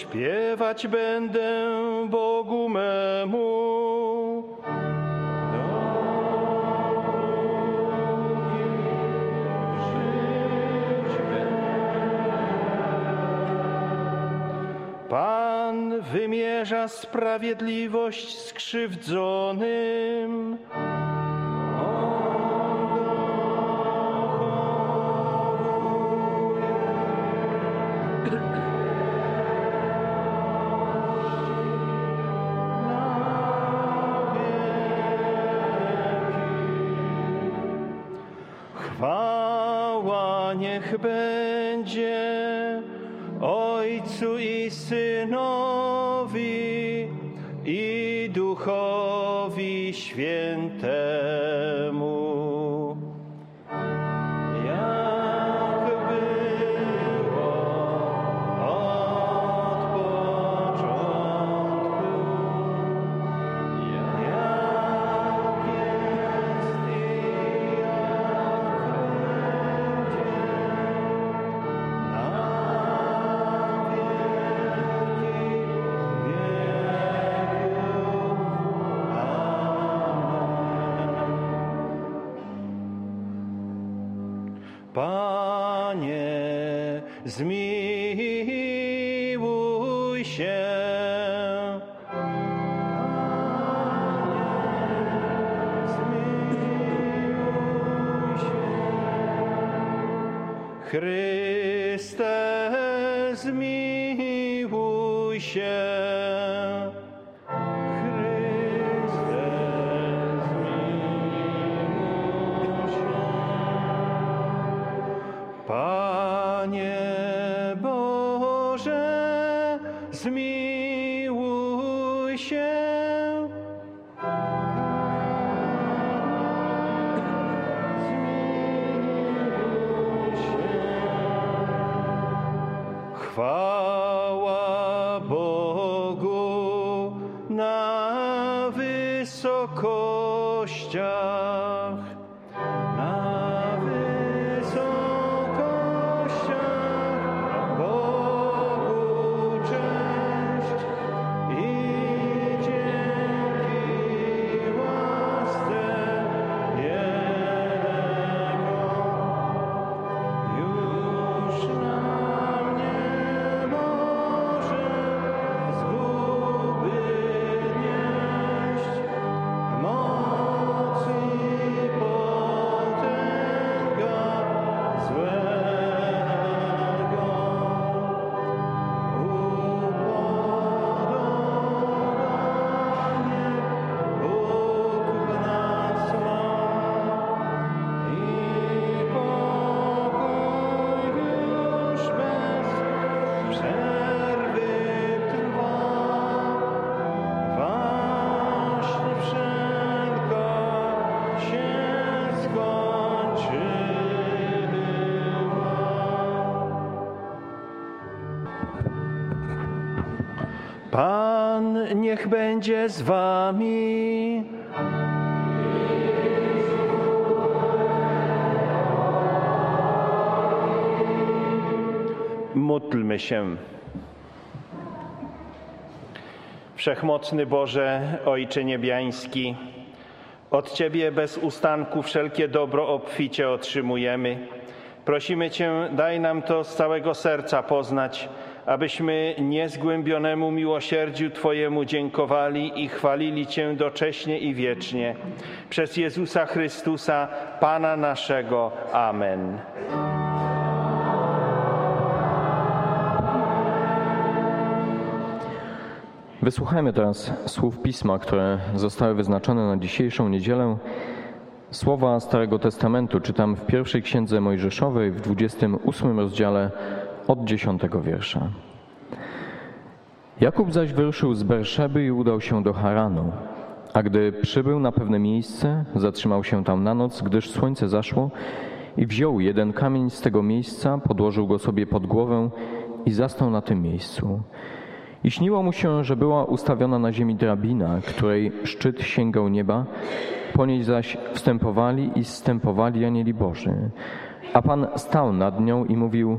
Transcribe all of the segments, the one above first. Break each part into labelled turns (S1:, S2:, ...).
S1: Śpiewać będę Bogu memu. Pan wymierza sprawiedliwość skrzywdzonym. 天 zmiłuj niech będzie z wami. Módlmy się. Wszechmocny Boże, Ojcze Niebiański, od Ciebie bez ustanku wszelkie dobro obficie otrzymujemy. Prosimy Cię, daj nam to z całego serca poznać, abyśmy niezgłębionemu miłosierdziu Twojemu dziękowali i chwalili Cię docześnie i wiecznie. Przez Jezusa Chrystusa, Pana naszego. Amen.
S2: Wysłuchajmy teraz słów pisma, które zostały wyznaczone na dzisiejszą niedzielę. Słowa Starego Testamentu czytam w pierwszej księdze Mojżeszowej w 28 rozdziale od 10 wiersza. Jakub zaś wyruszył z Berszeby i udał się do Haranu. A gdy przybył na pewne miejsce, zatrzymał się tam na noc, gdyż słońce zaszło I wziął jeden kamień z tego miejsca, podłożył go sobie pod głowę i zastał na tym miejscu. I śniło mu się, że była ustawiona na ziemi drabina, której szczyt sięgał nieba, po niej zaś wstępowali i zstępowali anieli Boży. A Pan stał nad nią i mówił,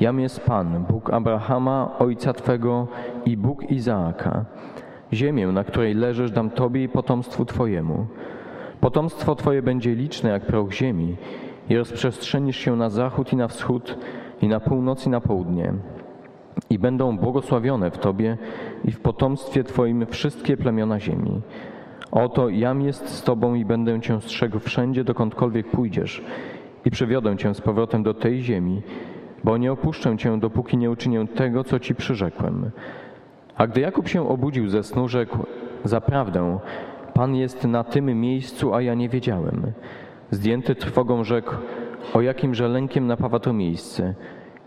S2: Jam jest Pan, Bóg Abrahama, ojca Twego i Bóg Izaaka. Ziemię, na której leżysz, dam Tobie i potomstwu Twojemu. Potomstwo Twoje będzie liczne jak proch ziemi i rozprzestrzenisz się na zachód i na wschód i na północ i na południe. I będą błogosławione w Tobie i w potomstwie Twoim wszystkie plemiona ziemi. Oto jam jest z Tobą i będę Cię strzegł wszędzie, dokądkolwiek pójdziesz i przywiodę Cię z powrotem do tej ziemi, bo nie opuszczę Cię, dopóki nie uczynię tego, co Ci przyrzekłem. A gdy Jakub się obudził ze snu, rzekł, zaprawdę, Pan jest na tym miejscu, a ja nie wiedziałem. Zdjęty trwogą rzekł, o jakimże lękiem napawa to miejsce.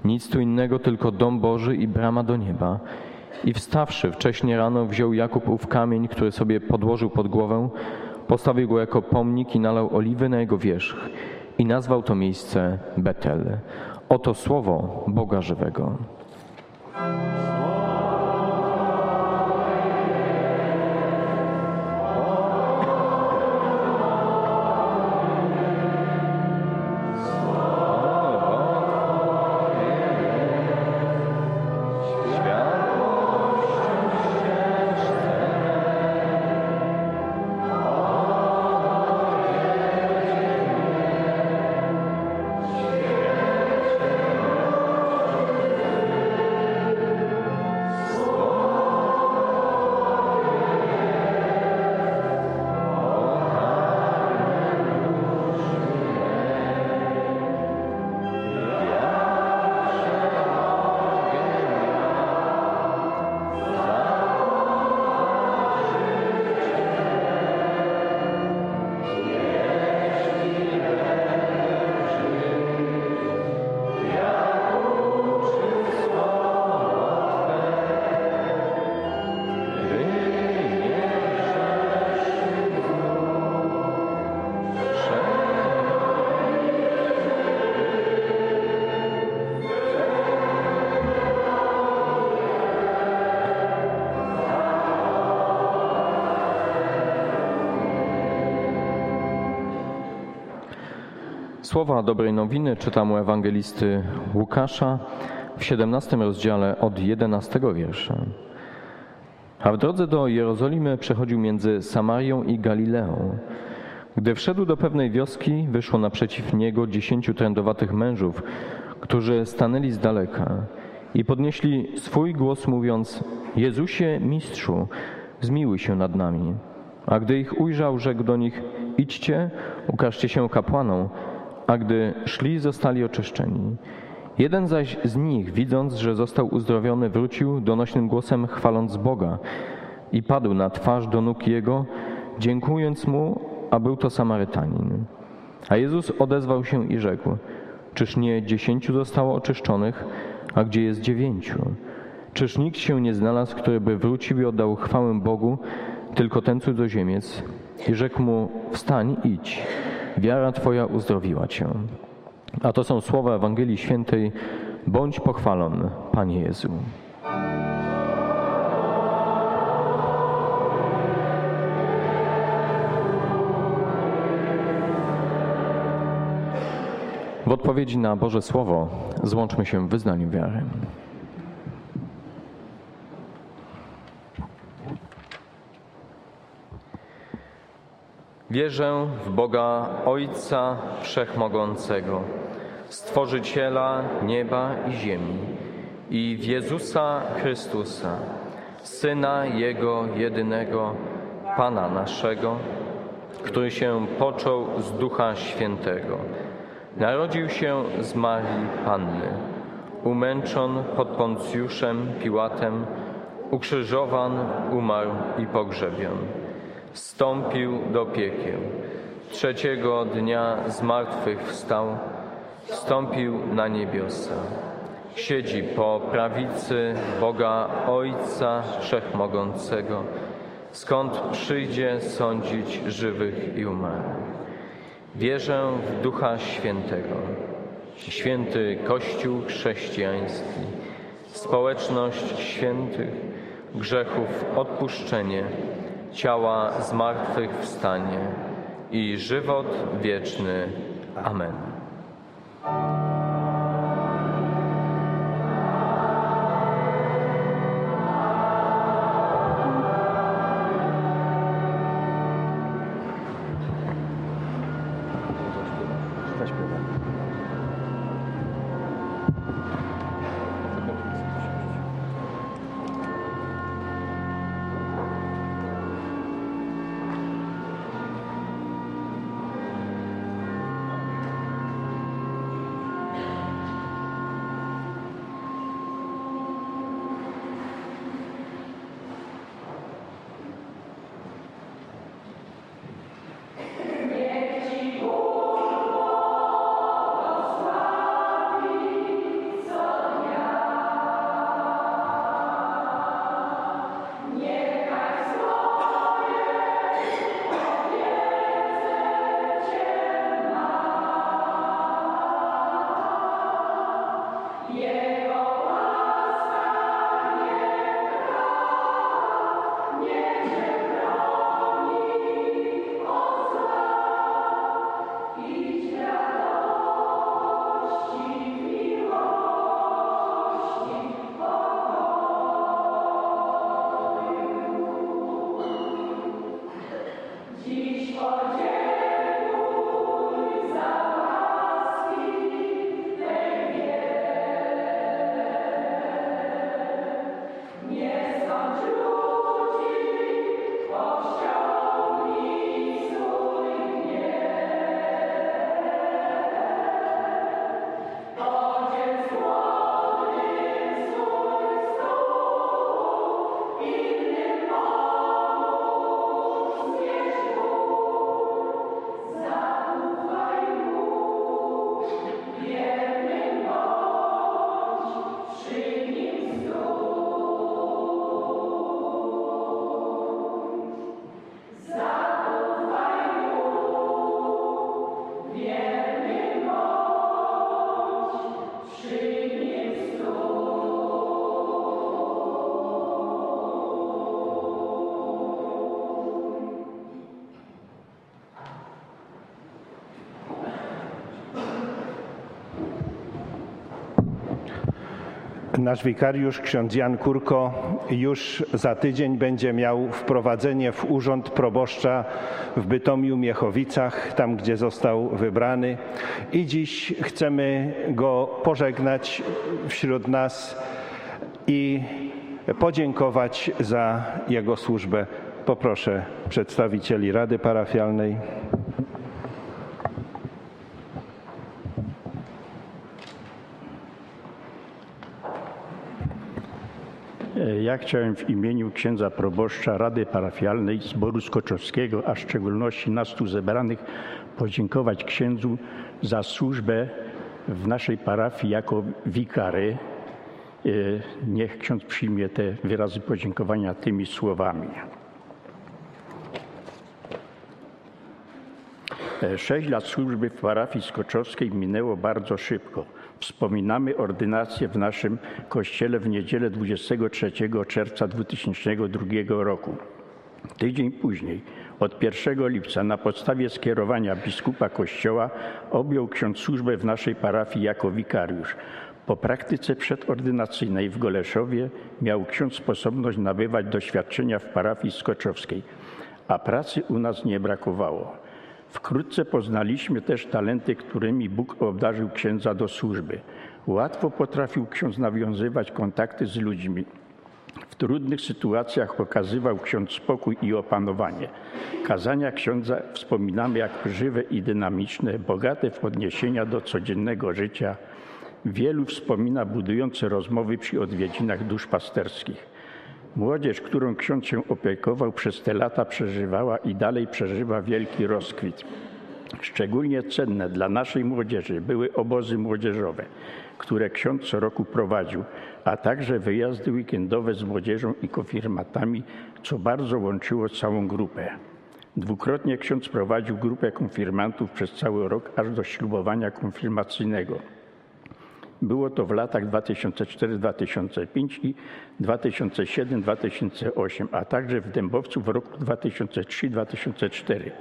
S2: Nic tu innego, tylko dom Boży i brama do nieba. I wstawszy wcześnie rano, wziął Jakub ów kamień, który sobie podłożył pod głowę, postawił go jako pomnik i nalał oliwy na jego wierzch i nazwał to miejsce Betel. Oto słowo Boga żywego. Słowa dobrej nowiny czytam u ewangelisty Łukasza w 17 rozdziale od 11 wiersza. A w drodze do Jerozolimy przechodził między Samarią i Galileą. Gdy wszedł do pewnej wioski, wyszło naprzeciw niego dziesięciu trędowatych mężów, którzy stanęli z daleka i podnieśli swój głos, mówiąc: Jezusie, mistrzu, zmiłuj się nad nami. A gdy ich ujrzał, rzekł do nich: Idźcie, ukażcie się kapłanom a gdy szli, zostali oczyszczeni. Jeden zaś z nich, widząc, że został uzdrowiony, wrócił donośnym głosem, chwaląc Boga i padł na twarz do nóg Jego, dziękując Mu, a był to Samarytanin. A Jezus odezwał się i rzekł, czyż nie dziesięciu zostało oczyszczonych, a gdzie jest dziewięciu? Czyż nikt się nie znalazł, który by wrócił i oddał chwałę Bogu, tylko ten cudzoziemiec? I rzekł mu, wstań, idź wiara Twoja uzdrowiła Cię. A to są słowa Ewangelii Świętej. Bądź pochwalony, Panie Jezu. W odpowiedzi na Boże Słowo złączmy się w wyznaniu wiary. Wierzę w Boga Ojca Wszechmogącego, Stworzyciela nieba i ziemi i w Jezusa Chrystusa, Syna Jego jedynego, Pana naszego, który się począł z Ducha Świętego. Narodził się z Marii Panny, umęczon pod Poncjuszem Piłatem, ukrzyżowan, umarł i pogrzebion wstąpił do piekieł. Trzeciego dnia z martwych wstał, wstąpił na niebiosa. Siedzi po prawicy Boga Ojca Wszechmogącego, skąd przyjdzie sądzić żywych i umarłych. Wierzę w Ducha Świętego, święty Kościół chrześcijański, społeczność świętych, grzechów odpuszczenie, ciała zmartwychwstanie i żywot wieczny. Amen.
S1: Nasz wikariusz, ksiądz Jan Kurko, już za tydzień będzie miał wprowadzenie w urząd proboszcza w Bytomiu Miechowicach, tam gdzie został wybrany. I dziś chcemy go pożegnać wśród nas i podziękować za jego służbę. Poproszę przedstawicieli Rady Parafialnej.
S3: Ja chciałem w imieniu księdza proboszcza Rady Parafialnej Zboru Skoczowskiego, a w szczególności nas tu zebranych, podziękować księdzu za służbę w naszej parafii jako wikary. E, Niech ksiądz przyjmie te wyrazy podziękowania tymi słowami. E, Sześć lat służby w parafii skoczowskiej minęło bardzo szybko. Wspominamy ordynację w naszym kościele w niedzielę 23 czerwca 2002 roku. Tydzień później, od 1 lipca, na podstawie skierowania biskupa kościoła, objął ksiądz służbę w naszej parafii jako wikariusz. Po praktyce przedordynacyjnej w Goleszowie miał ksiądz sposobność nabywać doświadczenia w parafii skoczowskiej, a pracy u nas nie brakowało. Wkrótce poznaliśmy też talenty, którymi Bóg obdarzył księdza do służby. Łatwo potrafił ksiądz nawiązywać kontakty z ludźmi. W trudnych sytuacjach okazywał ksiądz spokój i opanowanie. Kazania księdza wspominamy jak żywe i dynamiczne, bogate w odniesienia do codziennego życia. Wielu wspomina budujące rozmowy przy odwiedzinach duszpasterskich. Młodzież, którą ksiądz się opiekował przez te lata, przeżywała i dalej przeżywa wielki rozkwit. Szczególnie cenne dla naszej młodzieży były obozy młodzieżowe, które ksiądz co roku prowadził, a także wyjazdy weekendowe z młodzieżą i kofirmatami, co bardzo łączyło całą grupę. Dwukrotnie ksiądz prowadził grupę konfirmantów przez cały rok, aż do ślubowania konfirmacyjnego. Było to w latach 2004-2005 i 2007-2008, a także w Dębowcu w roku 2003-2004.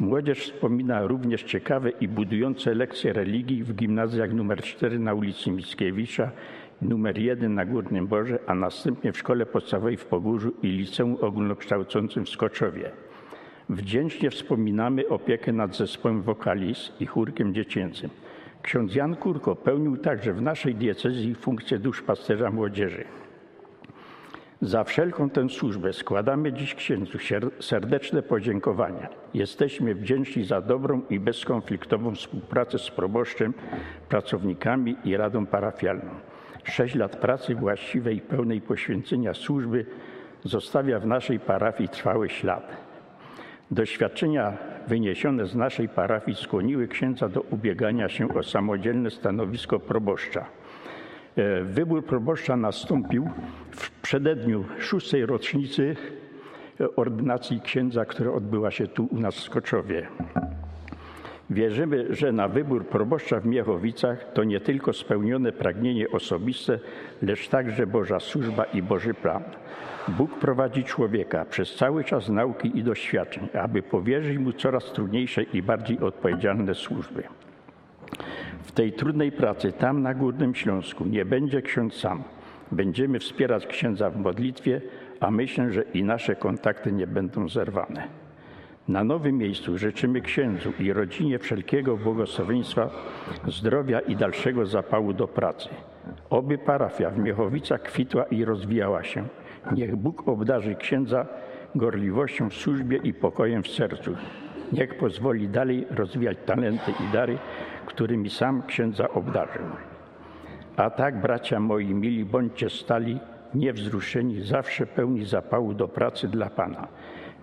S3: Młodzież wspomina również ciekawe i budujące lekcje religii w gimnazjach nr 4 na ulicy Mickiewicza, nr 1 na Górnym Borze, a następnie w szkole podstawowej w Pogórzu i liceum ogólnokształcącym w Skoczowie. Wdzięcznie wspominamy opiekę nad zespołem wokalis i chórkiem dziecięcym. Ksiądz Jan Kurko pełnił także w naszej diecezji funkcję duszpasterza młodzieży. Za wszelką tę służbę składamy dziś księdzu serdeczne podziękowania. Jesteśmy wdzięczni za dobrą i bezkonfliktową współpracę z proboszczem, pracownikami i radą parafialną. Sześć lat pracy właściwej i pełnej poświęcenia służby zostawia w naszej parafii trwały ślad. Doświadczenia wyniesione z naszej parafii skłoniły księdza do ubiegania się o samodzielne stanowisko proboszcza. E, Wybór proboszcza nastąpił w przededniu szóstej rocznicy e, ordynacji księdza, która odbyła się tu u nas w Skoczowie. Wierzymy, że na wybór proboszcza w Miechowicach to nie tylko spełnione pragnienie osobiste, lecz także Boża służba i Boży plan. Bóg prowadzi człowieka przez cały czas nauki i doświadczeń, aby powierzyć mu coraz trudniejsze i bardziej odpowiedzialne służby. W tej trudnej pracy tam na Górnym Śląsku nie będzie ksiądz sam. Będziemy wspierać księdza w modlitwie, a myślę, że i nasze kontakty nie będą zerwane. Na nowym miejscu życzymy księdzu i rodzinie wszelkiego błogosławieństwa, zdrowia i dalszego zapału do pracy. Oby parafia w Miechowicach kwitła i rozwijała się. Niech Bóg obdarzy księdza gorliwością w służbie i pokojem w sercu. Niech pozwoli dalej rozwijać talenty i dary, którymi sam księdza obdarzył. A tak, bracia moi mili, bądźcie stali, niewzruszeni, zawsze pełni zapału do pracy dla Pana,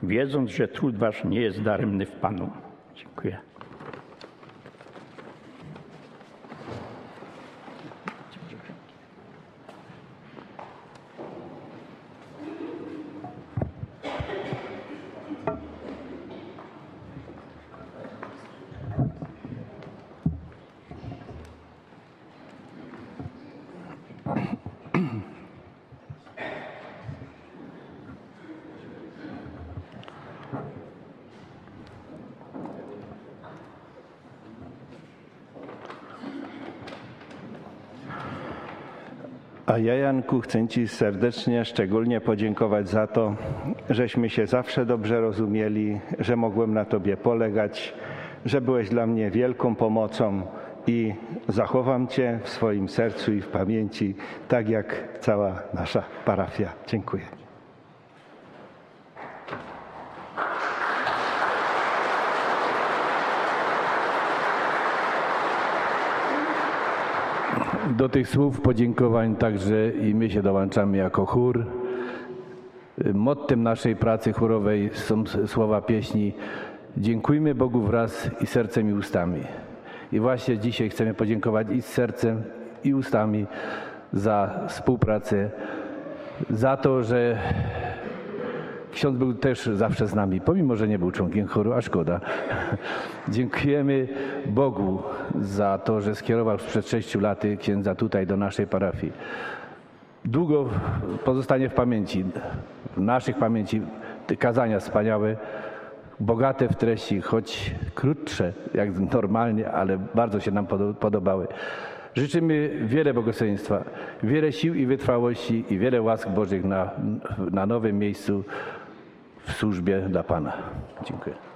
S3: wiedząc, że trud wasz nie jest daremny w Panu. Dziękuję.
S1: A ja, Janku, chcę Ci serdecznie, szczególnie podziękować za to, żeśmy się zawsze dobrze rozumieli, że mogłem na Tobie polegać, że byłeś dla mnie wielką pomocą i zachowam Cię w swoim sercu i w pamięci, tak jak cała nasza parafia. Dziękuję.
S4: Do tych słów podziękowań także i my się dołączamy jako chór. Mottem naszej pracy chórowej są słowa pieśni Dziękujmy Bogu wraz i sercem i ustami. I właśnie dzisiaj chcemy podziękować i z sercem i ustami za współpracę, za to, że Ksiądz był też zawsze z nami, pomimo że nie był członkiem chóru, a szkoda. Dziękujemy Bogu za to, że skierował przed sześciu laty księdza tutaj do naszej parafii. Długo pozostanie w pamięci, w naszych pamięci te kazania wspaniałe, bogate w treści, choć krótsze jak normalnie, ale bardzo się nam podo- podobały. Życzymy wiele błogosławieństwa, wiele sił i wytrwałości i wiele łask Bożych na, na nowym miejscu w służbie dla Pana. Dziękuję.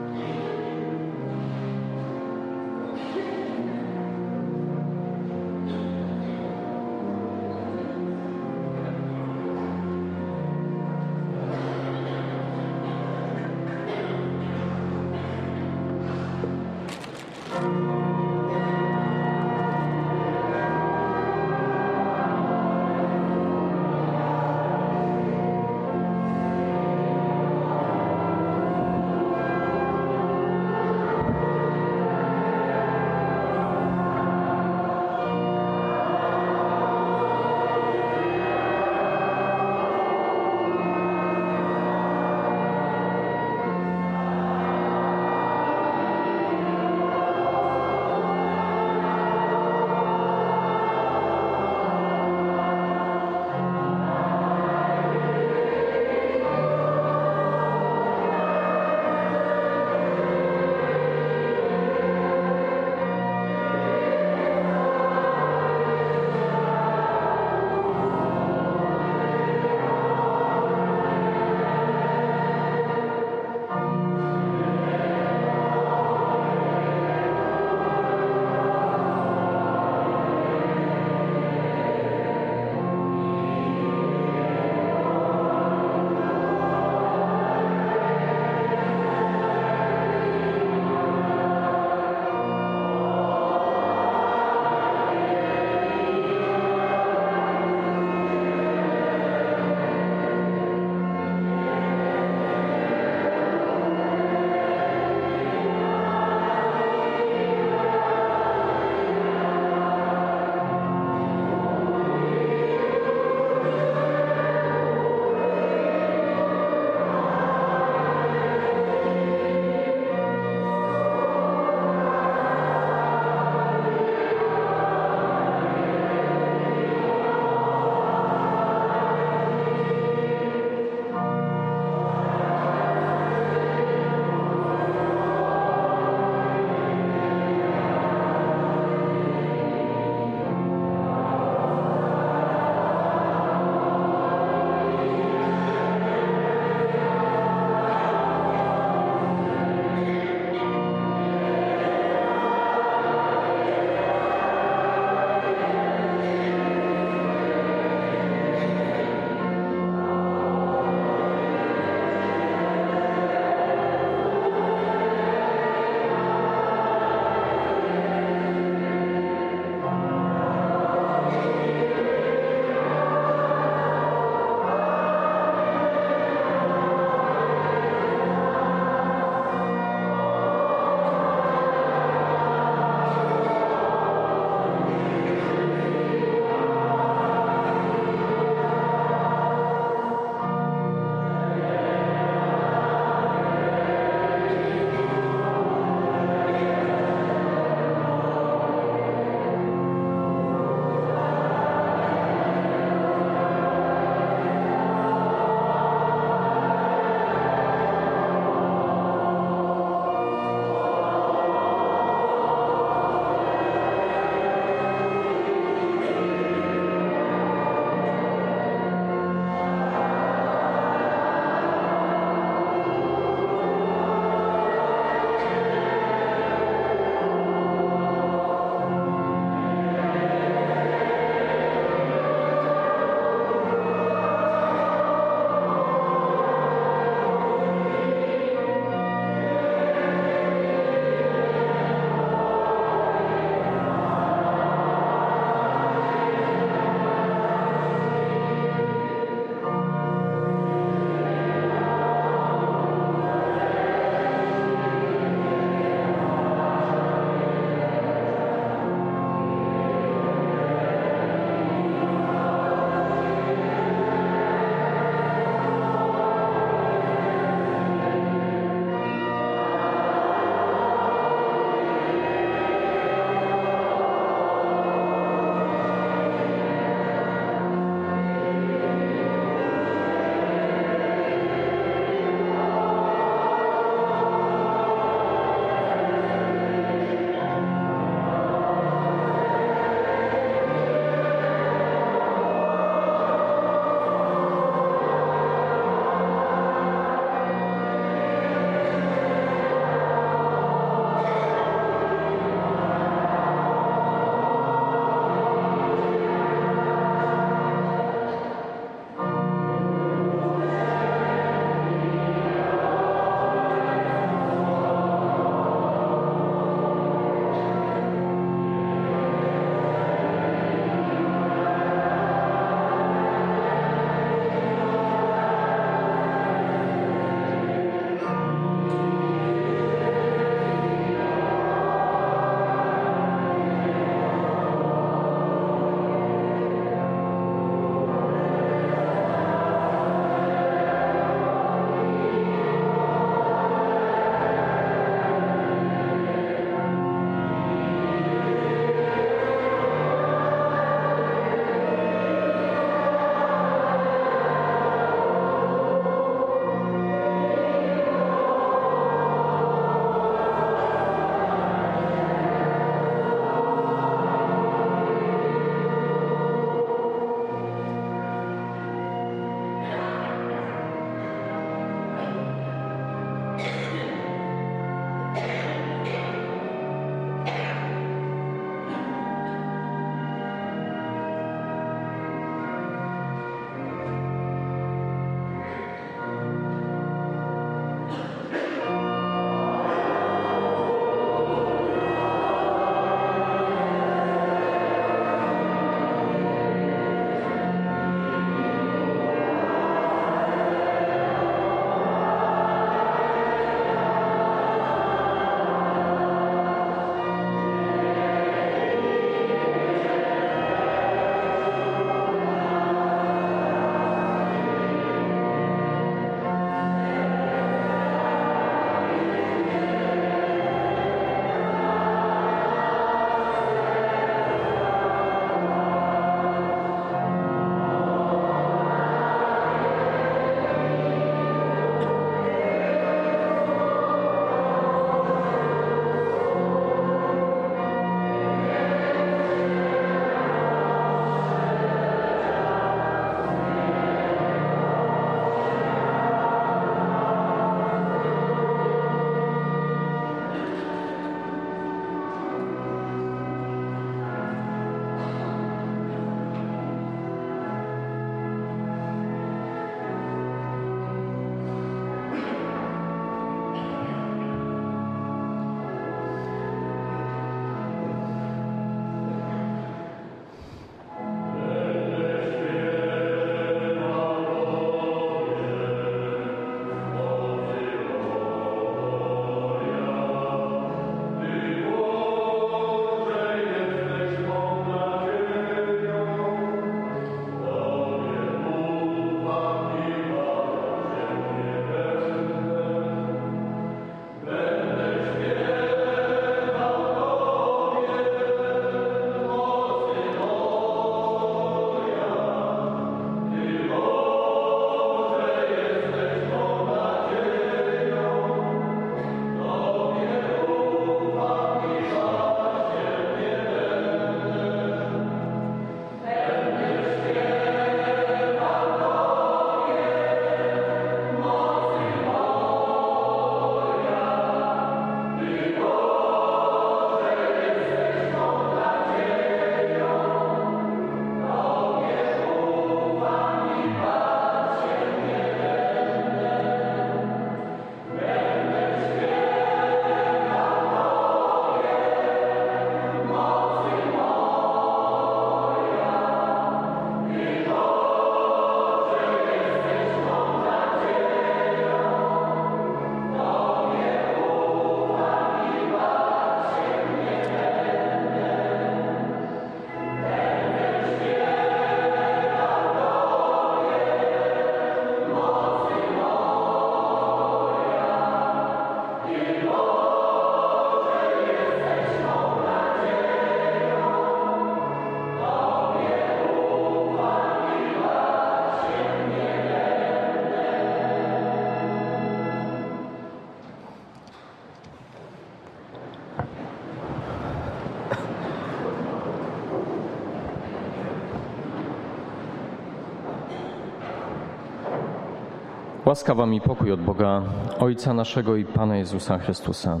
S2: Łaska wam i pokój od Boga, Ojca naszego i Pana Jezusa Chrystusa.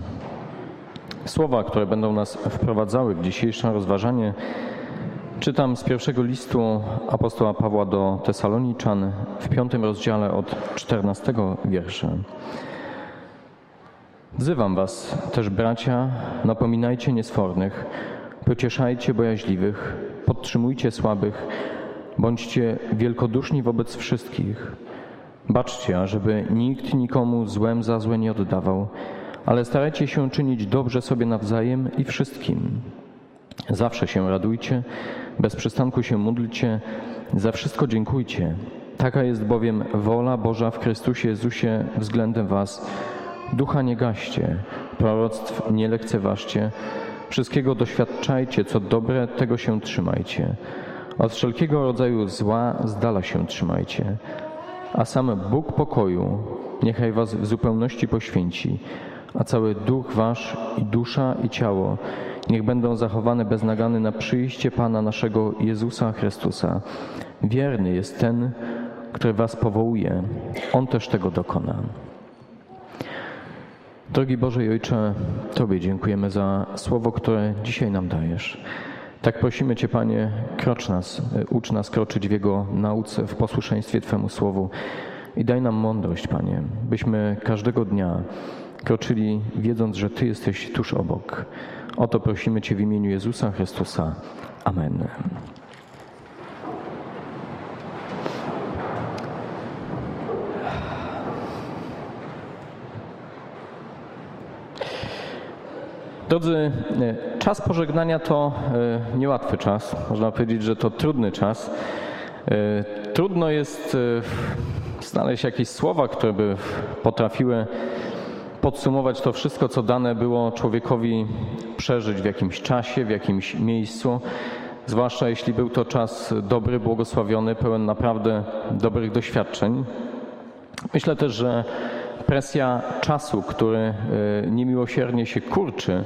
S2: Słowa, które będą nas wprowadzały w dzisiejsze rozważanie, czytam z pierwszego listu apostoła Pawła do Tesaloniczan w piątym rozdziale od 14 wiersza. Wzywam was też, bracia, napominajcie niesfornych, pocieszajcie bojaźliwych, podtrzymujcie słabych, bądźcie wielkoduszni wobec wszystkich. Baczcie, ażeby nikt nikomu złem za złe nie oddawał, ale starajcie się czynić dobrze sobie nawzajem i wszystkim. Zawsze się radujcie, bez przystanku się módlcie, za wszystko dziękujcie. Taka jest bowiem wola Boża w Chrystusie Jezusie względem was. Ducha nie gaście, proroctw nie lekceważcie, wszystkiego doświadczajcie, co dobre, tego się trzymajcie. Od wszelkiego rodzaju zła z dala się trzymajcie. A sam Bóg pokoju niechaj was w zupełności poświęci, a cały duch wasz i dusza i ciało niech będą zachowane bez nagany na przyjście Pana naszego Jezusa Chrystusa. Wierny jest ten, który was powołuje. On też tego dokona. Drogi Boże i Ojcze, Tobie dziękujemy za słowo, które dzisiaj nam dajesz. Tak prosimy Cię, Panie, krocz nas, ucz nas kroczyć w Jego nauce, w posłuszeństwie Twemu słowu i daj nam mądrość, Panie, byśmy każdego dnia kroczyli, wiedząc, że Ty jesteś tuż obok. O to prosimy Cię w imieniu Jezusa Chrystusa. Amen. Drodzy, e, czas pożegnania to e, niełatwy czas. Można powiedzieć, że to trudny czas. E, Trudno jest znaleźć jakieś słowa, które by potrafiły podsumować to wszystko, co dane było człowiekowi przeżyć w jakimś czasie, w jakimś miejscu. Zwłaszcza jeśli był to czas dobry, błogosławiony, pełen naprawdę dobrych doświadczeń. Myślę też, że presja czasu, który e, niemiłosiernie się kurczy,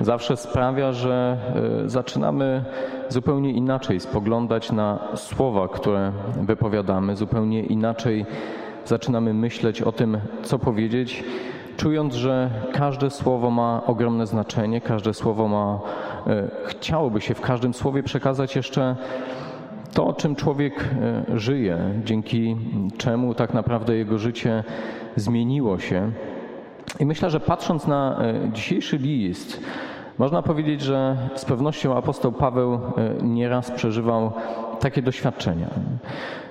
S2: zawsze sprawia, że e, zaczynamy zupełnie inaczej spoglądać na słowa, które wypowiadamy, zupełnie inaczej zaczynamy myśleć o tym, co powiedzieć, czując, że każde słowo ma ogromne znaczenie, każde słowo ma, e, chciałoby się w każdym słowie przekazać jeszcze to, czym człowiek żyje, dzięki czemu tak naprawdę jego życie zmieniło się. I myślę, że patrząc na dzisiejszy list, można powiedzieć, że z pewnością apostoł Paweł nieraz przeżywał takie doświadczenia.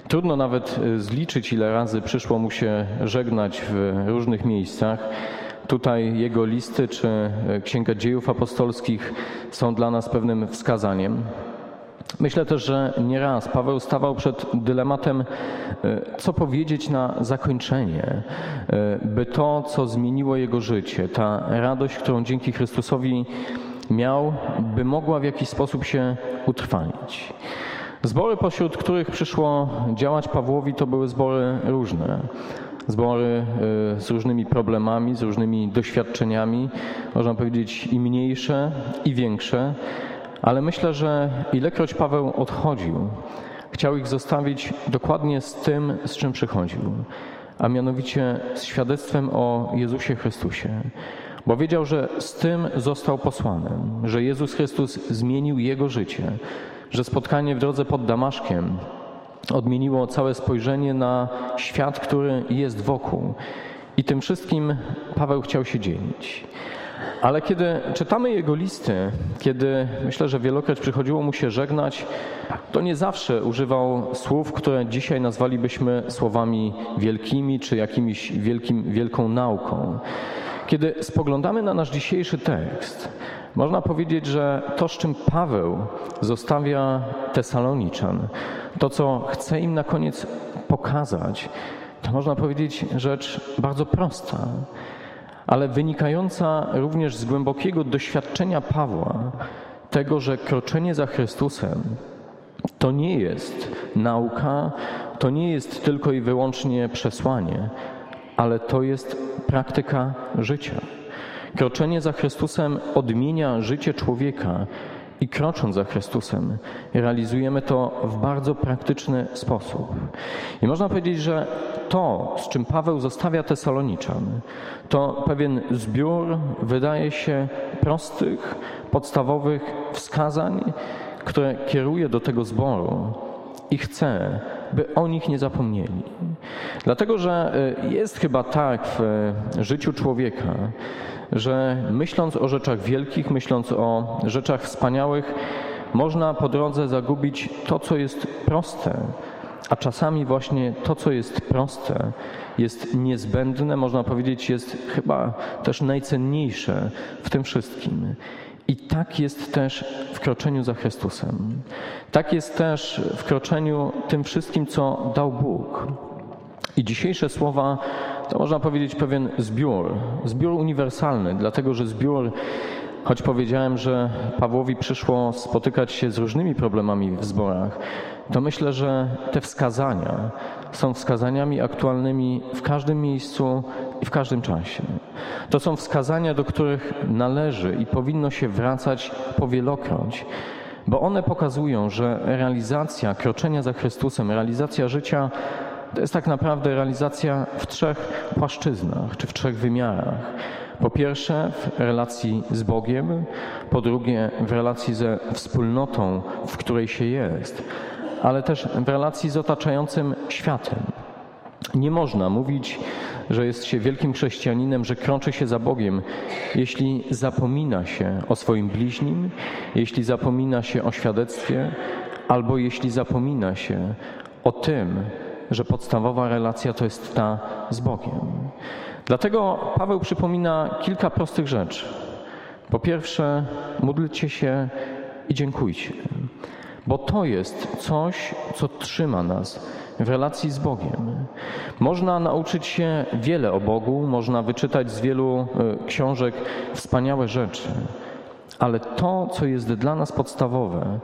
S2: Trudno nawet zliczyć, ile razy przyszło mu się żegnać w różnych miejscach. Tutaj jego listy czy Księga Dziejów Apostolskich są dla nas pewnym wskazaniem. Myślę też, że nieraz Paweł stawał przed dylematem, co powiedzieć na zakończenie, by to, co zmieniło jego życie, ta radość, którą dzięki Chrystusowi miał, by mogła w jakiś sposób się utrwalić. Zbory, pośród których przyszło działać Pawłowi, to były zbory różne. Zbory z różnymi problemami, z różnymi doświadczeniami, można powiedzieć i mniejsze, i większe. Ale myślę, że ilekroć Paweł odchodził, chciał ich zostawić dokładnie z tym, z czym przychodził, a mianowicie z świadectwem o Jezusie Chrystusie. Bo wiedział, że z tym został posłany, że Jezus Chrystus zmienił jego życie, że spotkanie w drodze pod Damaszkiem odmieniło całe spojrzenie na świat, który jest wokół. I tym wszystkim Paweł chciał się dzielić. Ale kiedy czytamy jego listy, kiedy myślę, że wielokroć przychodziło mu się żegnać, to nie zawsze używał słów, które dzisiaj nazwalibyśmy słowami wielkimi czy jakimiś wielkim, wielką nauką. Kiedy spoglądamy na nasz dzisiejszy tekst, można powiedzieć, że to, z czym Paweł zostawia Tesaloniczan, to, co chce im na koniec pokazać, to można powiedzieć rzecz bardzo prosta ale wynikająca również z głębokiego doświadczenia Pawła, tego, że kroczenie za Chrystusem to nie jest nauka, to nie jest tylko i wyłącznie przesłanie, ale to jest praktyka życia. Kroczenie za Chrystusem odmienia życie człowieka i krocząc za Chrystusem, realizujemy to w bardzo praktyczny sposób. I można powiedzieć, że to, z czym Paweł zostawia Tesaloniczan, to pewien zbiór, wydaje się, prostych, podstawowych wskazań, które kieruje do tego zboru i chce, by o nich nie zapomnieli. Dlatego, że y, jest chyba tak w y, życiu człowieka, że myśląc o rzeczach wielkich, myśląc o rzeczach wspaniałych, można po drodze zagubić to, co jest proste, a czasami właśnie to, co jest proste, jest niezbędne, można powiedzieć, jest chyba też najcenniejsze w tym wszystkim. I tak jest też w kroczeniu za Chrystusem. Tak jest też w kroczeniu tym wszystkim, co dał Bóg. I dzisiejsze słowa to można powiedzieć pewien zbiór, zbiór uniwersalny, dlatego że zbiór, choć powiedziałem, że Pawłowi przyszło spotykać się z różnymi problemami w zborach, to myślę, że te wskazania są wskazaniami aktualnymi w każdym miejscu i w każdym czasie. To są wskazania, do których należy i powinno się wracać powielokroć, bo one pokazują, że realizacja kroczenia za Chrystusem, realizacja życia to jest tak naprawdę realizacja w trzech płaszczyznach czy w trzech wymiarach. Po pierwsze, w relacji z Bogiem, po drugie, w relacji ze wspólnotą, w której się jest, ale też w relacji z otaczającym światem. Nie można mówić, że jest się wielkim chrześcijaninem, że kroczy się za Bogiem, jeśli zapomina się o swoim bliźnim, jeśli zapomina się o świadectwie, albo jeśli zapomina się o tym, że podstawowa relacja to jest ta z Bogiem. Dlatego Paweł przypomina kilka prostych rzeczy. Po pierwsze, módlcie się i dziękujcie, bo to jest coś, co trzyma nas w relacji z Bogiem. Można nauczyć się wiele o Bogu, można wyczytać z wielu e, książek wspaniałe rzeczy, ale to, co jest dla nas podstawowe,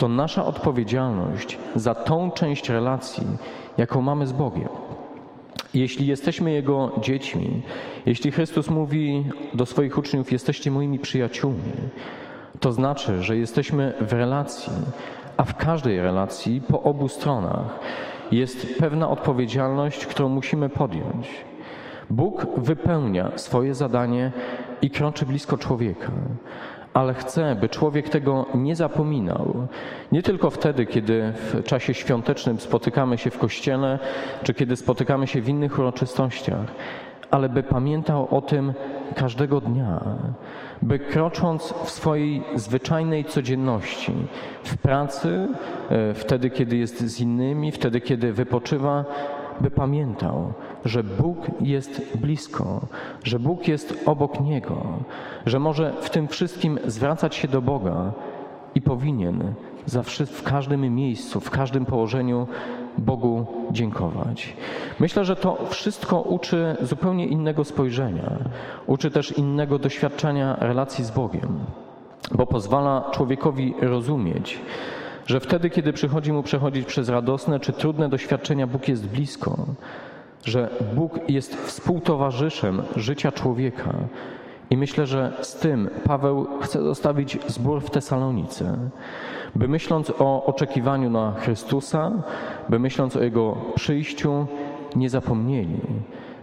S2: to nasza odpowiedzialność za tą część relacji, jaką mamy z Bogiem. Jeśli jesteśmy Jego dziećmi, jeśli Chrystus mówi do swoich uczniów, jesteście moimi przyjaciółmi, to znaczy, że jesteśmy w relacji, a w każdej relacji po obu stronach jest pewna odpowiedzialność, którą musimy podjąć. Bóg wypełnia swoje zadanie i kroczy blisko człowieka ale chcę, by człowiek tego nie zapominał. Nie tylko wtedy, kiedy w czasie świątecznym spotykamy się w kościele, czy kiedy spotykamy się w innych uroczystościach, ale by pamiętał o tym każdego dnia, by krocząc w swojej zwyczajnej codzienności, w pracy, e, wtedy, kiedy jest z innymi, wtedy, kiedy wypoczywa, by pamiętał, że Bóg jest blisko, że Bóg jest obok niego, że może w tym wszystkim zwracać się do Boga i powinien zawsze w każdym miejscu, w każdym położeniu Bogu dziękować. Myślę, że to wszystko uczy zupełnie innego spojrzenia, uczy też innego doświadczenia relacji z Bogiem, bo pozwala człowiekowi rozumieć, że wtedy, kiedy przychodzi mu przechodzić przez radosne czy trudne doświadczenia, Bóg jest blisko, że Bóg jest współtowarzyszem życia człowieka. I myślę, że z tym Paweł chce zostawić zbór w Tesalonice, by myśląc o oczekiwaniu na Chrystusa, by myśląc o Jego przyjściu, nie zapomnieli,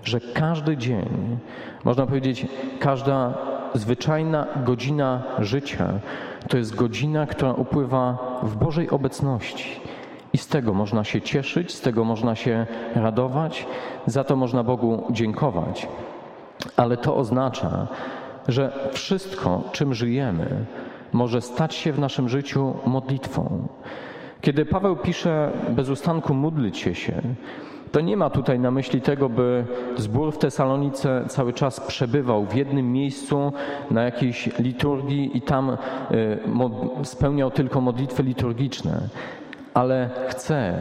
S2: że każdy dzień, można powiedzieć, każda zwyczajna godzina życia to jest godzina, która upływa w Bożej obecności. I z tego można się cieszyć, z tego można się radować, za to można Bogu dziękować. Ale to oznacza, że wszystko, czym żyjemy, może stać się w naszym życiu modlitwą. Kiedy Paweł pisze bez ustanku módlcie się, to nie ma tutaj na myśli tego, by zbór w Tesalonice cały czas przebywał w jednym miejscu na jakiejś liturgii i tam y, spełniał tylko modlitwy liturgiczne, ale chce,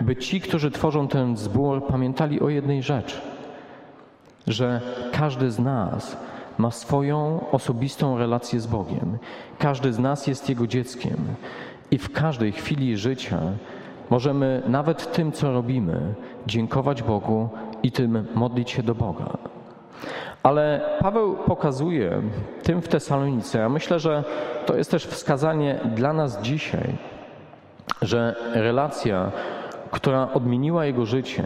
S2: by ci, którzy tworzą ten zbór, pamiętali o jednej rzeczy, że każdy z nas ma swoją osobistą relację z Bogiem. Każdy z nas jest Jego dzieckiem i w każdej chwili życia Możemy nawet tym, co robimy, dziękować Bogu i tym modlić się do Boga. Ale Paweł pokazuje tym w Tesalonice, a myślę, że to jest też wskazanie dla nas dzisiaj, że relacja, która odmieniła jego życie,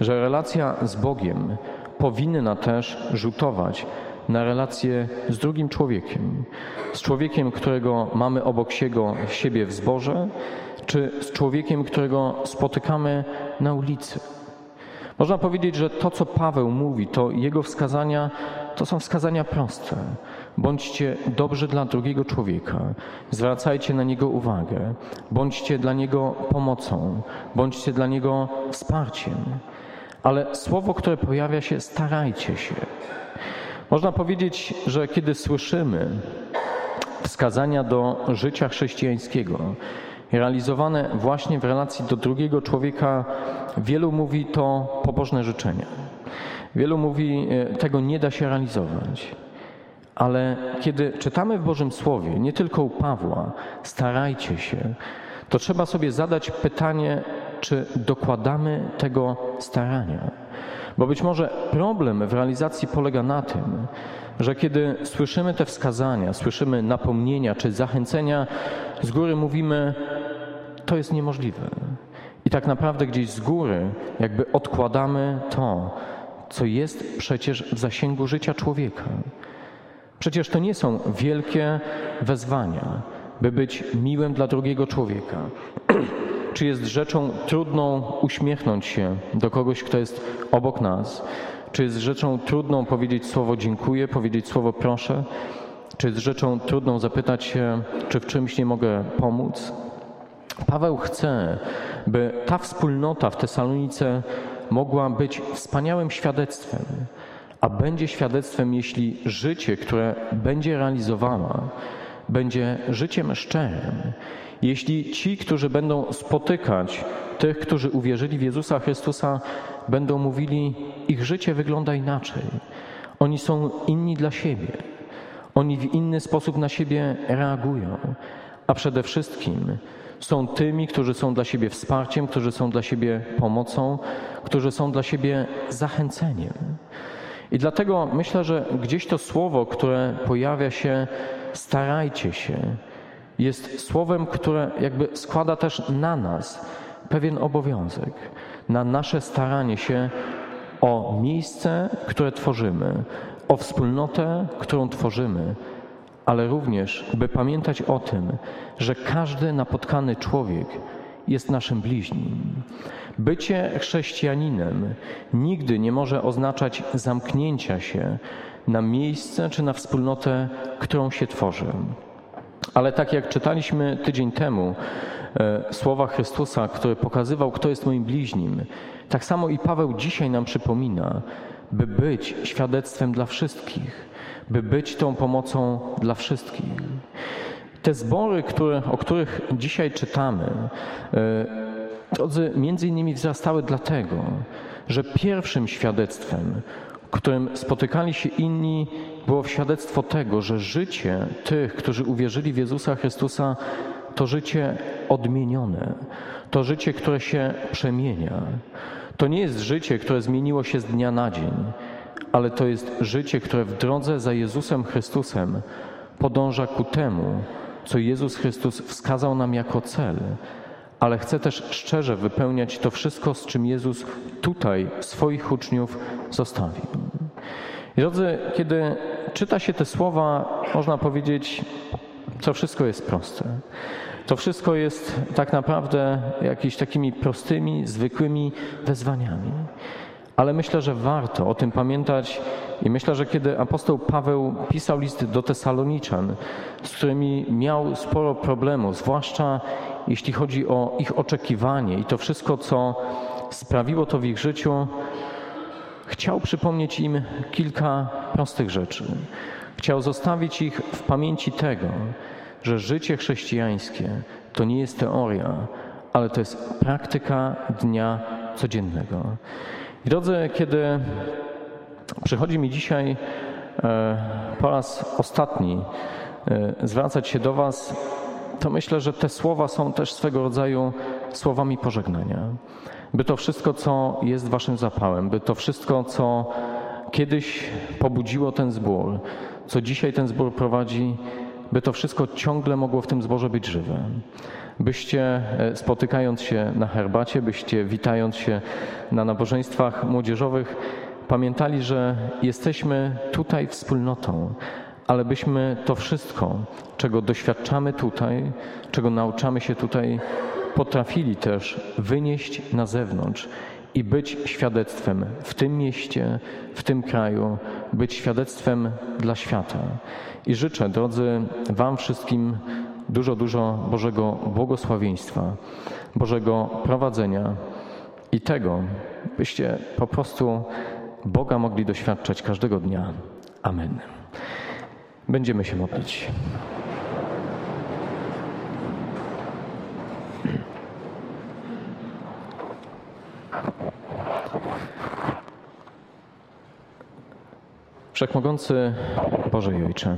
S2: że relacja z Bogiem powinna też rzutować na relację z drugim człowiekiem. Z człowiekiem, którego mamy obok siego, siebie w zborze, czy z człowiekiem, którego spotykamy na ulicy. Można powiedzieć, że to, co Paweł mówi, to jego wskazania, to są wskazania proste. Bądźcie dobrzy dla drugiego człowieka, zwracajcie na niego uwagę, bądźcie dla niego pomocą, bądźcie dla niego wsparciem. Ale słowo, które pojawia się, starajcie się. Można powiedzieć, że kiedy słyszymy wskazania do życia chrześcijańskiego, realizowane właśnie w relacji do drugiego człowieka, wielu mówi to pobożne życzenia. Wielu mówi, e, tego nie da się realizować. Ale kiedy czytamy w Bożym Słowie, nie tylko u Pawła, starajcie się, to trzeba sobie zadać pytanie, czy dokładamy tego starania. Bo być może problem w realizacji polega na tym, że kiedy słyszymy te wskazania, słyszymy napomnienia czy zachęcenia, z góry mówimy, to jest niemożliwe. I tak naprawdę gdzieś z góry jakby odkładamy to, co jest przecież w zasięgu życia człowieka. Przecież to nie są wielkie wezwania, by być miłym dla drugiego człowieka. Czy jest rzeczą trudną uśmiechnąć się do kogoś, kto jest obok nas? Czy jest rzeczą trudną powiedzieć słowo dziękuję, powiedzieć słowo proszę? Czy jest rzeczą trudną zapytać się, czy w czymś nie mogę pomóc? Paweł chce, by ta wspólnota w Tesalonice mogła być wspaniałym świadectwem, a będzie świadectwem, jeśli życie, które będzie realizowana, będzie życiem szczerym. Jeśli ci, którzy będą spotykać tych, którzy uwierzyli w Jezusa Chrystusa, będą mówili, ich życie wygląda inaczej. Oni są inni dla siebie. Oni w inny sposób na siebie reagują, a przede wszystkim są tymi, którzy są dla siebie wsparciem, którzy są dla siebie pomocą, którzy są dla siebie zachęceniem. I dlatego myślę, że gdzieś to słowo, które pojawia się, starajcie się, jest słowem, które jakby składa też na nas pewien obowiązek, na nasze staranie się o miejsce, które tworzymy, o wspólnotę, którą tworzymy, ale również, by pamiętać o tym, że każdy napotkany człowiek jest naszym bliźnim. Bycie chrześcijaninem nigdy nie może oznaczać zamknięcia się na miejsce czy na wspólnotę, którą się tworzy. Ale tak jak czytaliśmy tydzień temu e, słowa Chrystusa, który pokazywał, kto jest moim bliźnim, tak samo i Paweł dzisiaj nam przypomina, by być świadectwem dla wszystkich, by być tą pomocą dla wszystkich. Te zbory, które, o których dzisiaj czytamy, e, drodzy, między innymi wzrastały dlatego, że pierwszym świadectwem, którym spotykali się inni, było świadectwo tego, że życie tych, którzy uwierzyli w Jezusa Chrystusa, to życie odmienione, to życie, które się przemienia. To nie jest życie, które zmieniło się z dnia na dzień, ale to jest życie, które w drodze za Jezusem Chrystusem podąża ku temu, co Jezus Chrystus wskazał nam jako cel, ale chce też szczerze wypełniać to wszystko, z czym Jezus tutaj swoich uczniów zostawił. Drodzy, kiedy czyta się te słowa, można powiedzieć, to wszystko jest proste. To wszystko jest tak naprawdę jakimiś takimi prostymi, zwykłymi wezwaniami. Ale myślę, że warto o tym pamiętać i myślę, że kiedy apostoł Paweł pisał list do Tesaloniczan, z którymi miał sporo problemów, zwłaszcza jeśli chodzi o ich oczekiwanie i to wszystko, co sprawiło to w ich życiu, chciał przypomnieć im kilka prostych rzeczy. Chciał zostawić ich w pamięci tego, że życie chrześcijańskie to nie jest teoria, ale to jest praktyka dnia codziennego. Drodzy, kiedy przychodzi mi dzisiaj e, po raz ostatni e, zwracać się do Was, to myślę, że te słowa są też swego rodzaju słowami pożegnania. By to wszystko, co jest Waszym zapałem, by to wszystko, co kiedyś pobudziło ten zbór, co dzisiaj ten zbór prowadzi, by to wszystko ciągle mogło w tym zborze być żywe. Byście e, spotykając się na herbacie, byście witając się na nabożeństwach młodzieżowych, pamiętali, że jesteśmy tutaj wspólnotą, ale byśmy to wszystko, czego doświadczamy tutaj, czego nauczamy się tutaj, potrafili też wynieść na zewnątrz i być świadectwem w tym mieście, w tym kraju, być świadectwem dla świata. I życzę, drodzy, Wam wszystkim dużo, dużo Bożego błogosławieństwa, Bożego prowadzenia i tego, byście po prostu Boga mogli doświadczać każdego dnia. Amen. Będziemy się modlić. Wszechmogący Boże i Ojcze,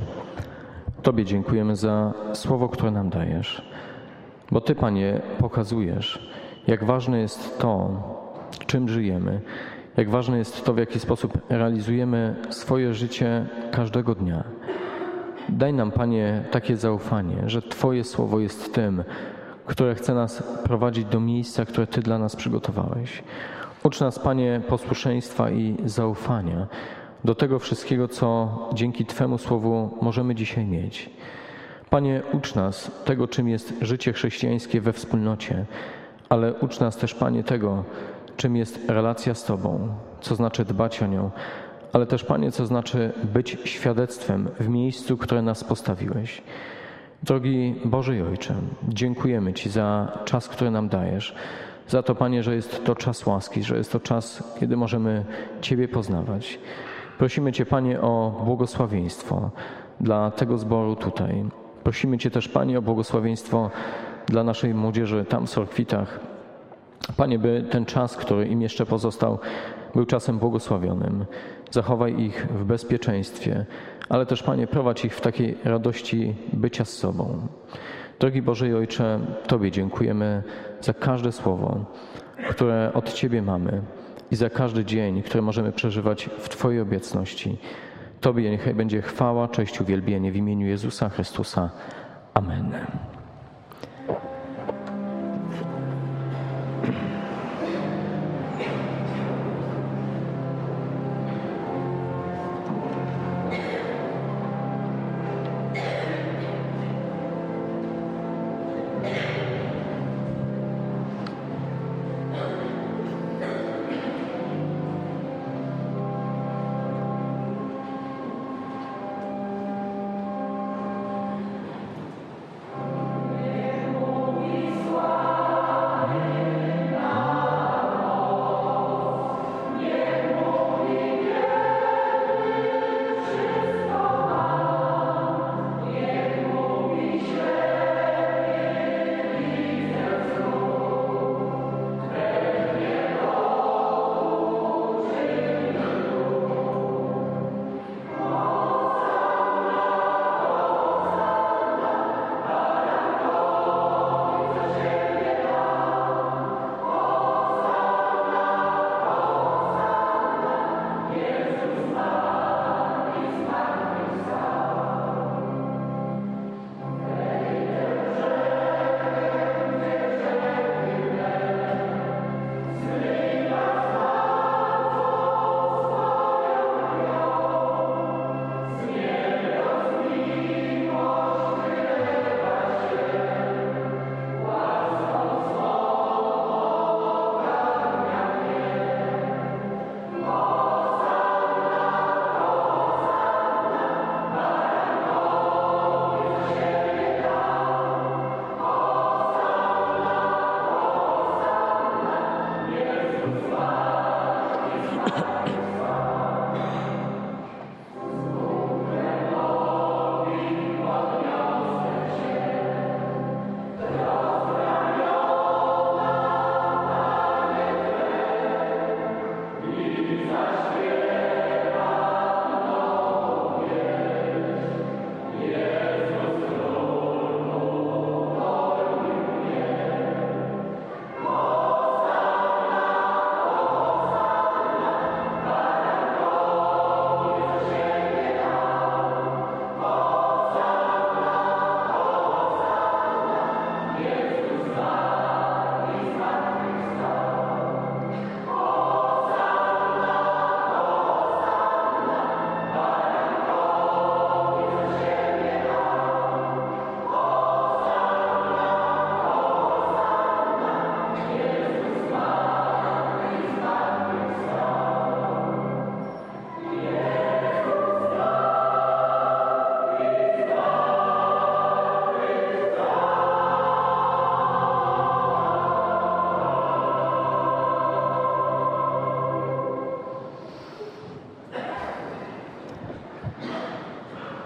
S2: Tobie dziękujemy za słowo, które nam dajesz, bo Ty, Panie, pokazujesz, jak ważne jest to, czym żyjemy, jak ważne jest to, w jaki sposób realizujemy swoje życie każdego dnia. Daj nam, Panie, takie zaufanie, że Twoje słowo jest tym, które chce nas prowadzić do miejsca, które Ty dla nas przygotowałeś. Ucz nas, Panie, posłuszeństwa i zaufania do tego wszystkiego, co dzięki Twemu słowu możemy dzisiaj mieć. Panie, ucz nas tego, czym jest życie chrześcijańskie we wspólnocie, ale ucz nas też, Panie, tego, czym jest relacja z Tobą, co znaczy dbać o nią, ale też, Panie, co znaczy być świadectwem w miejscu, które nas postawiłeś. Drogi Boże i Ojcze, dziękujemy Ci za czas, który nam dajesz, za to, Panie, że jest to czas łaski, że jest to czas, kiedy możemy Ciebie poznawać. Prosimy Cię, Panie, o błogosławieństwo dla tego zboru tutaj. Prosimy Cię też, Panie, o błogosławieństwo dla naszej młodzieży tam w Sorkwitach. Panie, by ten czas, który im jeszcze pozostał, był czasem błogosławionym. Zachowaj ich w bezpieczeństwie, ale też, Panie, prowadź ich w takiej radości bycia z sobą. Drogi Boże i Ojcze, Tobie dziękujemy za każde słowo, które od Ciebie mamy i za każdy dzień, który możemy przeżywać w Twojej obecności. Tobie niechaj będzie chwała, cześć, uwielbienie w imieniu Jezusa Chrystusa. Amen.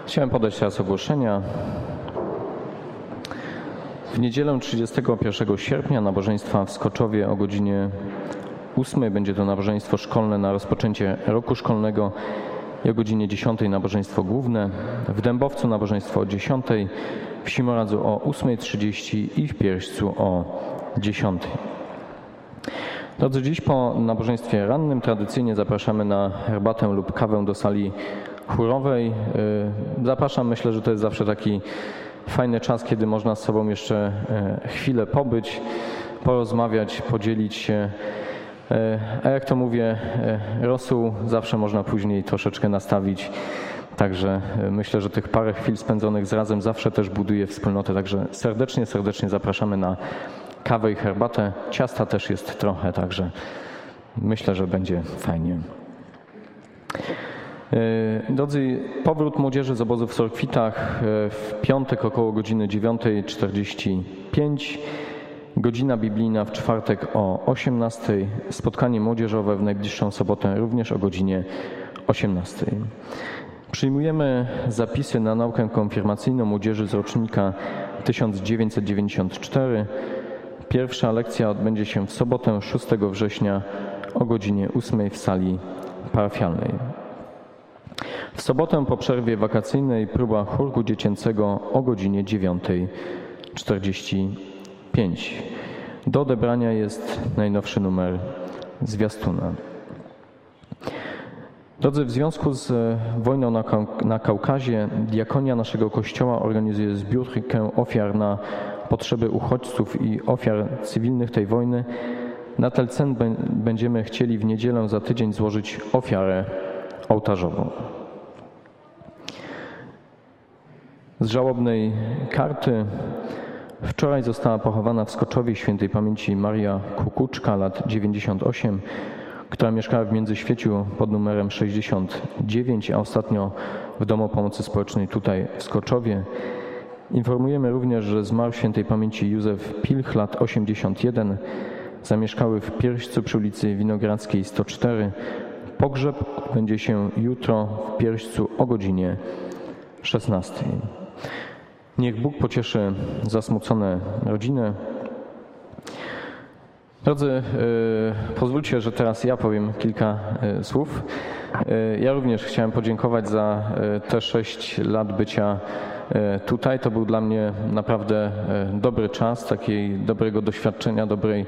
S2: Chciałem podać teraz ogłoszenia. W niedzielę 31 sierpnia nabożeństwa w Skoczowie o godzinie 8 będzie to nabożeństwo szkolne na rozpoczęcie roku szkolnego i o godzinie 10 nabożeństwo główne, w Dębowcu nabożeństwo o 10, w Simoradzu o 8.30 i w Pierścu o 10. Drodzy, dziś po nabożeństwie rannym tradycyjnie zapraszamy na herbatę lub kawę do sali chórowej. Y, Zapraszam, myślę, że to jest zawsze taki fajny czas, kiedy można z sobą jeszcze y, chwilę pobyć, porozmawiać, podzielić się. Y, A jak to mówię, y, rosół zawsze można później troszeczkę nastawić. Także myślę, że tych parę chwil spędzonych z razem zawsze też buduje wspólnotę. Także serdecznie, serdecznie zapraszamy na kawę i herbatę. Ciasta też jest trochę, także myślę, że będzie fajnie. E, Drodzy, powrót młodzieży z obozu w Sorkwitach e, w piątek około godziny 9.45. Godzina biblijna w czwartek o 18.00. Spotkanie młodzieżowe w najbliższą sobotę również o godzinie 18.00. Przyjmujemy zapisy na naukę konfirmacyjną młodzieży z rocznika 1994. Pierwsza lekcja odbędzie się w sobotę 6 września o godzinie 8 w sali parafialnej. W sobotę po przerwie wakacyjnej próba chórku dziecięcego o godzinie 9.45. Do odebrania jest najnowszy numer zwiastuna. Drodzy, w związku z wojną na, na Kaukazie, diakonia naszego kościoła organizuje zbiórkę ofiar na potrzeby uchodźców i ofiar cywilnych tej wojny. Na ten cel bę- będziemy chcieli w niedzielę za tydzień złożyć ofiarę ołtarzową. Z żałobnej karty wczoraj została pochowana w Skoczowie świętej pamięci Maria Kukuczka, lat 98, która mieszkała w Międzyświeciu pod numerem 69, a ostatnio w Domu Pomocy Społecznej tutaj w Skoczowie. Informujemy również, że zmarł świętej pamięci Józef Pilch, lat 81, zamieszkały w Pierścu przy ulicy Winogradzkiej 104. Pogrzeb odbędzie się jutro w Pierścu o godzinie 16. Niech Bóg pocieszy zasmucone rodziny. Drodzy, y, pozwólcie, że teraz ja powiem kilka y, słów. Y, Ja również chciałem podziękować za te sześć lat bycia tutaj. To był dla mnie naprawdę dobry czas, takiej dobrego doświadczenia, dobrej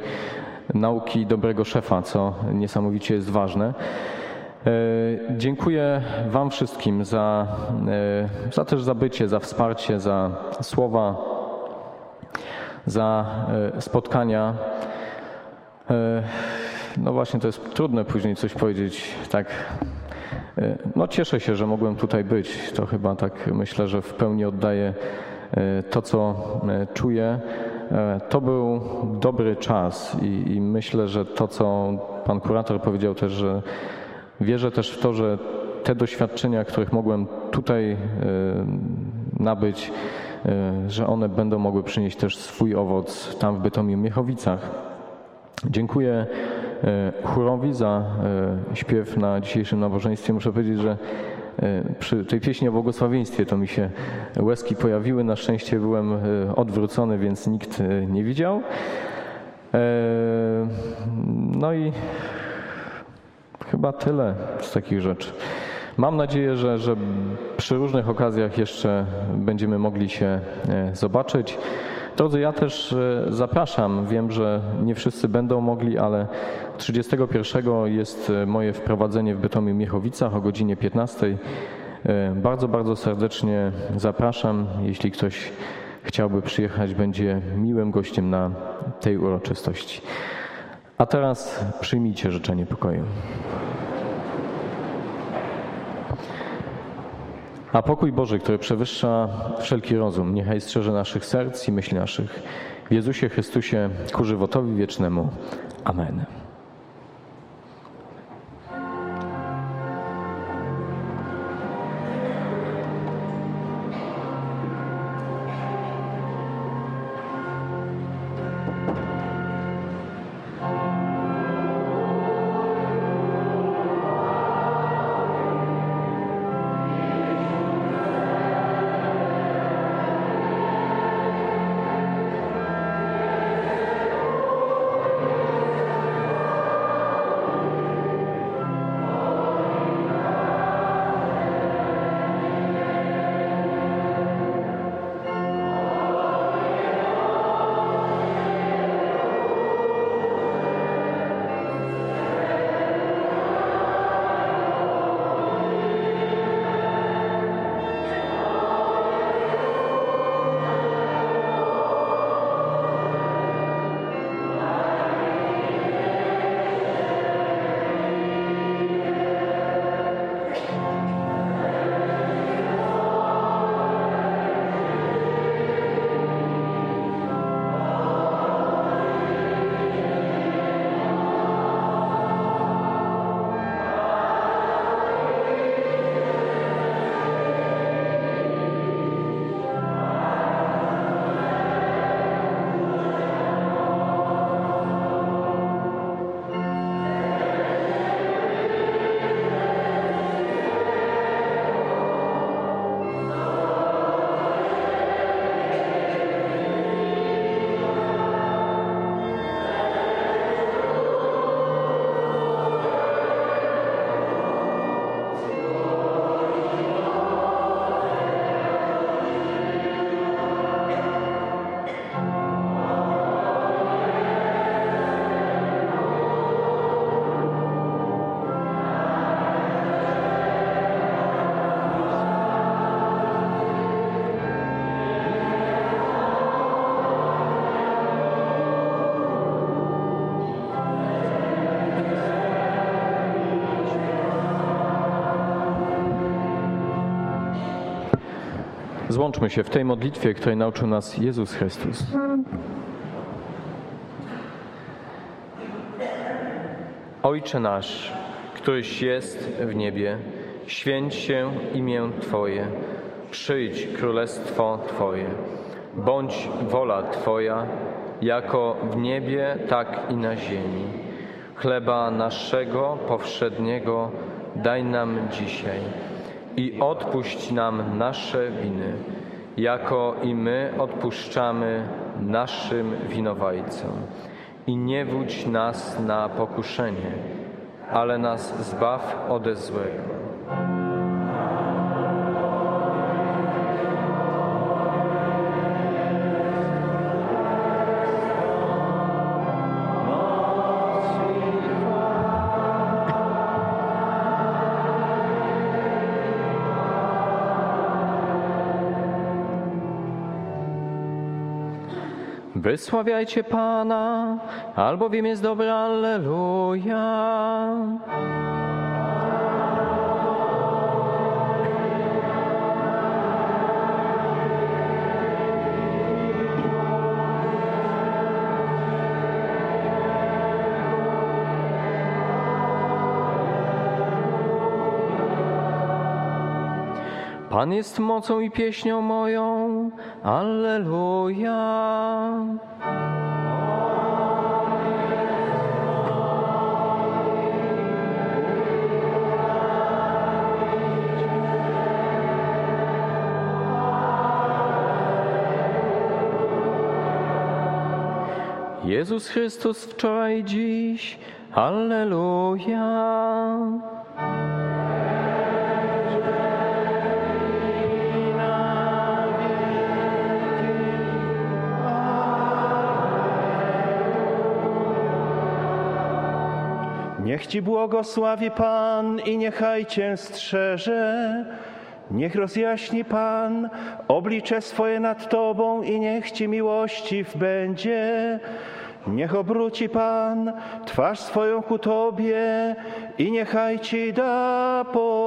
S2: nauki, dobrego szefa, co niesamowicie jest ważne. E, Dziękuję Wam wszystkim za, e, za też za bycie, za wsparcie, za słowa, za e, spotkania. No właśnie, to jest trudne później coś powiedzieć tak. No cieszę się, że mogłem tutaj być. To chyba tak myślę, że w pełni oddaję to, co czuję. To był dobry czas i, i myślę, że to, co pan kurator powiedział też, że Wierzę też w to, że te doświadczenia, których mogłem tutaj e, nabyć, e, że one będą mogły przynieść też swój owoc tam w Bytomiu Miechowicach. Dziękuję chórowi za e, śpiew na dzisiejszym nabożeństwie. Muszę powiedzieć, że przy tej pieśni o błogosławieństwie to mi się łezki pojawiły. Na szczęście byłem odwrócony, więc nikt nie widział. No i Chyba tyle z takich rzeczy. Mam nadzieję, że, że przy różnych okazjach jeszcze będziemy mogli się e, zobaczyć. Drodzy, ja też e, zapraszam. Wiem, że nie wszyscy będą mogli, ale 31 jest e, moje wprowadzenie w Bytomiu Miechowicach o godzinie 15. E, Bardzo, bardzo serdecznie zapraszam. Jeśli ktoś chciałby przyjechać, będzie miłym gościem na tej uroczystości. A teraz przyjmijcie życzenie pokoju. A pokój Boży, który przewyższa wszelki rozum, niechaj strzeże naszych serc i myśli naszych w Jezusie Chrystusie ku żywotowi wiecznemu. Amen. Złączmy się w tej modlitwie, której nauczył nas Jezus Chrystus. Ojcze nasz, któryś jest w niebie, święć się imię Twoje, przyjdź królestwo Twoje, bądź wola Twoja, jako w niebie, tak i na ziemi. Chleba naszego powszedniego daj nam dzisiaj i odpuść nam nasze winy, jako i my odpuszczamy naszym winowajcom. I nie wódź nas na pokuszenie, ale nas zbaw ode złego. Wysławiajcie Pana, albowiem jest dobry, Alleluja. Pan jest mocą i pieśnią moją, Alleluja. Jezus Chrystus wczoraj dziś, Alleluja.
S1: Niech Ci błogosławi Pan i niechaj Cię strzeże. Niech rozjaśni Pan oblicze swoje nad Tobą i niech Ci miłościw będzie. Niech obróci Pan twarz swoją ku Tobie i niechaj Ci da pokój.